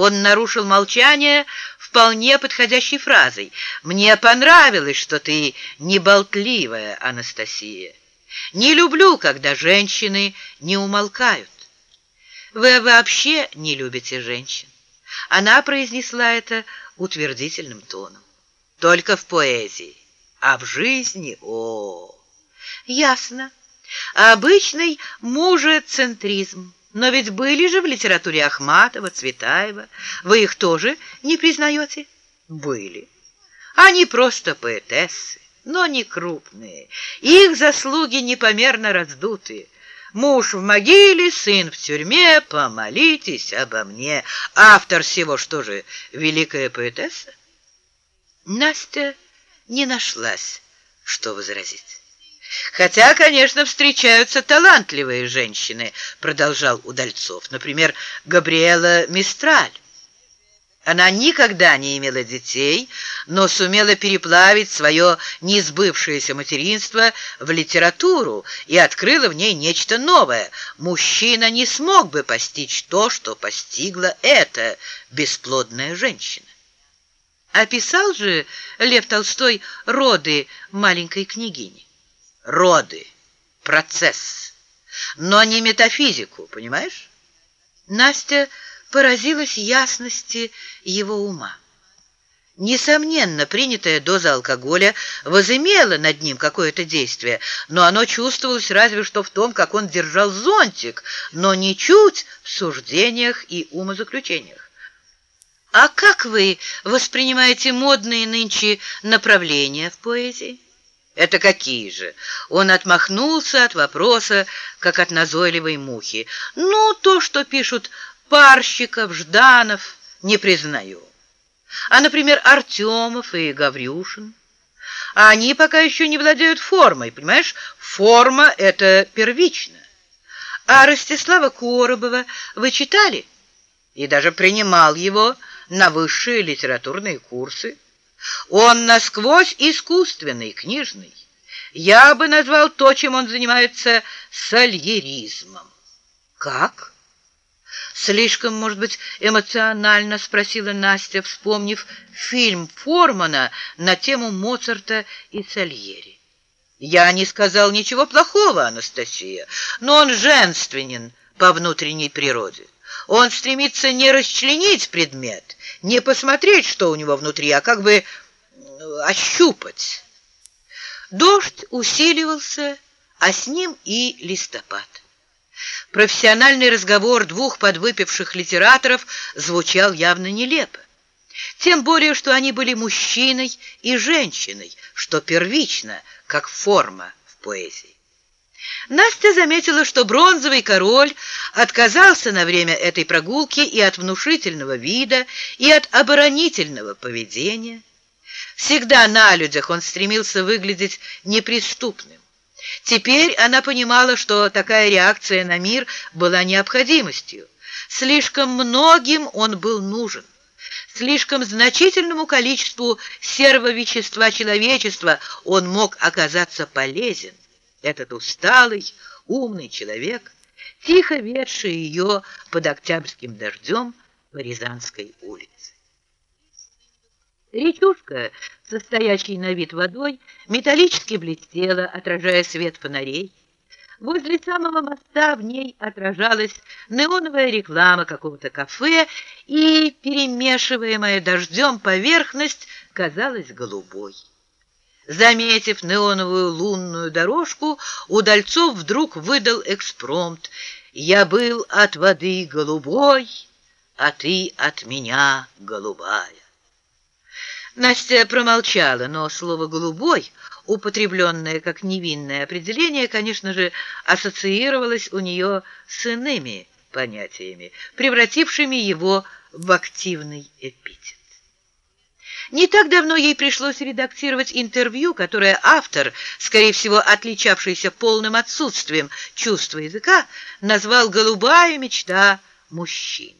Он нарушил молчание вполне подходящей фразой. «Мне понравилось, что ты неболтливая, Анастасия. Не люблю, когда женщины не умолкают. Вы вообще не любите женщин». Она произнесла это утвердительным тоном. «Только в поэзии, а в жизни — о!» «Ясно. Обычный мужецентризм». Но ведь были же в литературе Ахматова, Цветаева. Вы их тоже не признаете? Были. Они просто поэтессы, но не крупные. Их заслуги непомерно раздутые. Муж в могиле, сын в тюрьме, помолитесь обо мне. Автор всего, что же, великая поэтесса? Настя не нашлась, что возразить. Хотя, конечно, встречаются талантливые женщины, продолжал Удальцов. Например, Габриэла Мистраль. Она никогда не имела детей, но сумела переплавить свое несбывшееся материнство в литературу и открыла в ней нечто новое. Мужчина не смог бы постичь то, что постигла эта бесплодная женщина. Описал же Лев Толстой роды маленькой княгини роды, процесс, но не метафизику, понимаешь? Настя поразилась ясности его ума. Несомненно, принятая доза алкоголя возымела над ним какое-то действие, но оно чувствовалось разве что в том, как он держал зонтик, но ничуть в суждениях и умозаключениях. А как вы воспринимаете модные нынче направления в поэзии? Это какие же? Он отмахнулся от вопроса, как от назойливой мухи. Ну, то, что пишут Парщиков, Жданов, не признаю. А, например, Артемов и Гаврюшин. А они пока еще не владеют формой, понимаешь? Форма — это первично. А Ростислава Коробова вы читали? И даже принимал его на высшие литературные курсы. Он насквозь искусственный, книжный. Я бы назвал то, чем он занимается, сальеризмом. Как? Слишком, может быть, эмоционально спросила Настя, вспомнив фильм Формана на тему Моцарта и Сальери. Я не сказал ничего плохого, Анастасия, но он женственен по внутренней природе. Он стремится не расчленить предмет, не посмотреть, что у него внутри, а как бы э, ощупать. Дождь усиливался, а с ним и листопад. Профессиональный разговор двух подвыпивших литераторов звучал явно нелепо. Тем более, что они были мужчиной и женщиной, что первично, как форма в поэзии. Настя заметила, что бронзовый король отказался на время этой прогулки и от внушительного вида, и от оборонительного поведения. Всегда на людях он стремился выглядеть неприступным. Теперь она понимала, что такая реакция на мир была необходимостью. Слишком многим он был нужен. Слишком значительному количеству сервовещества человечества он мог оказаться полезен этот усталый, умный человек, тихо ведший ее под октябрьским дождем по Рязанской улице. Речушка, состоящая на вид водой, металлически блестела, отражая свет фонарей. Возле самого моста в ней отражалась неоновая реклама какого-то кафе, и перемешиваемая дождем поверхность казалась голубой. Заметив неоновую лунную дорожку, Удальцов вдруг выдал экспромт. «Я был от воды голубой, а ты от меня голубая». Настя промолчала, но слово «голубой», употребленное как невинное определение, конечно же, ассоциировалось у нее с иными понятиями, превратившими его в активный эпитет. Не так давно ей пришлось редактировать интервью, которое автор, скорее всего, отличавшийся полным отсутствием чувства языка, назвал «Голубая мечта мужчин».